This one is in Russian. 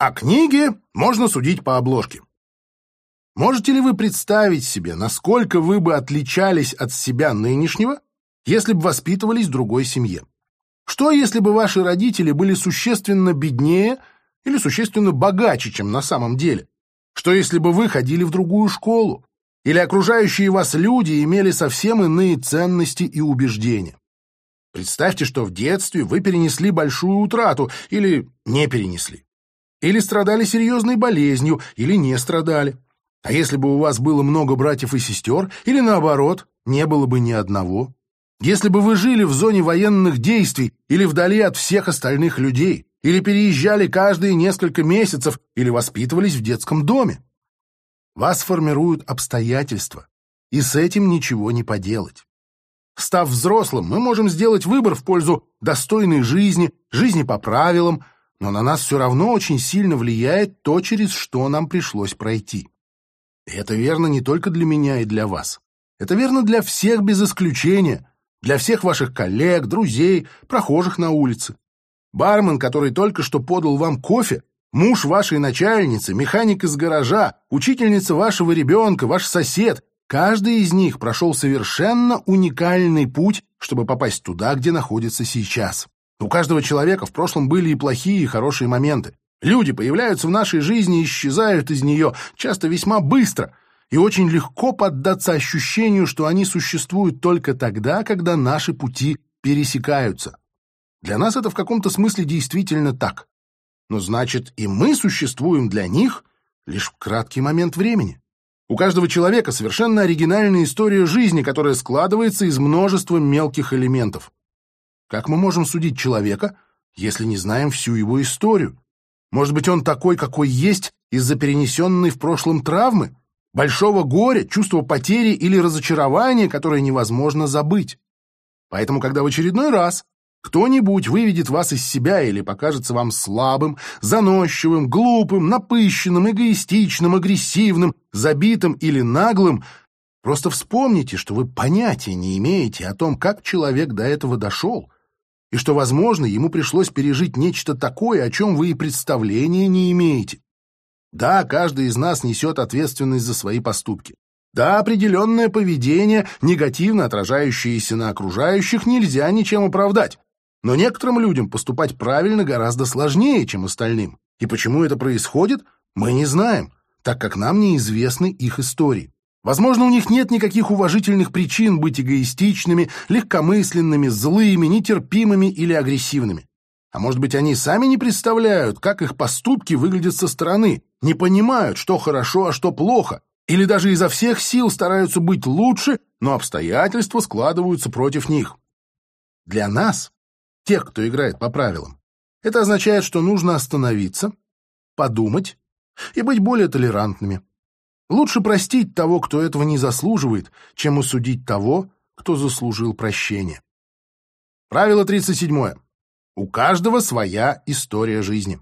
А книги можно судить по обложке. Можете ли вы представить себе, насколько вы бы отличались от себя нынешнего, если бы воспитывались в другой семье? Что, если бы ваши родители были существенно беднее или существенно богаче, чем на самом деле? Что, если бы вы ходили в другую школу? Или окружающие вас люди имели совсем иные ценности и убеждения? Представьте, что в детстве вы перенесли большую утрату или не перенесли. Или страдали серьезной болезнью, или не страдали. А если бы у вас было много братьев и сестер, или наоборот, не было бы ни одного? Если бы вы жили в зоне военных действий или вдали от всех остальных людей, или переезжали каждые несколько месяцев, или воспитывались в детском доме? Вас формируют обстоятельства, и с этим ничего не поделать. Став взрослым, мы можем сделать выбор в пользу достойной жизни, жизни по правилам, но на нас все равно очень сильно влияет то, через что нам пришлось пройти. И это верно не только для меня и для вас. Это верно для всех без исключения, для всех ваших коллег, друзей, прохожих на улице. Бармен, который только что подал вам кофе, муж вашей начальницы, механик из гаража, учительница вашего ребенка, ваш сосед, каждый из них прошел совершенно уникальный путь, чтобы попасть туда, где находится сейчас. У каждого человека в прошлом были и плохие, и хорошие моменты. Люди появляются в нашей жизни и исчезают из нее, часто весьма быстро, и очень легко поддаться ощущению, что они существуют только тогда, когда наши пути пересекаются. Для нас это в каком-то смысле действительно так. Но значит, и мы существуем для них лишь в краткий момент времени. У каждого человека совершенно оригинальная история жизни, которая складывается из множества мелких элементов. Как мы можем судить человека, если не знаем всю его историю? Может быть, он такой, какой есть, из-за перенесенной в прошлом травмы, большого горя, чувства потери или разочарования, которое невозможно забыть. Поэтому, когда в очередной раз кто-нибудь выведет вас из себя или покажется вам слабым, заносчивым, глупым, напыщенным, эгоистичным, агрессивным, забитым или наглым, просто вспомните, что вы понятия не имеете о том, как человек до этого дошел, и что, возможно, ему пришлось пережить нечто такое, о чем вы и представления не имеете. Да, каждый из нас несет ответственность за свои поступки. Да, определенное поведение, негативно отражающееся на окружающих, нельзя ничем оправдать. Но некоторым людям поступать правильно гораздо сложнее, чем остальным. И почему это происходит, мы не знаем, так как нам неизвестны их истории. Возможно, у них нет никаких уважительных причин быть эгоистичными, легкомысленными, злыми, нетерпимыми или агрессивными. А может быть, они сами не представляют, как их поступки выглядят со стороны, не понимают, что хорошо, а что плохо, или даже изо всех сил стараются быть лучше, но обстоятельства складываются против них. Для нас, тех, кто играет по правилам, это означает, что нужно остановиться, подумать и быть более толерантными. Лучше простить того, кто этого не заслуживает, чем осудить того, кто заслужил прощения. Правило 37. У каждого своя история жизни.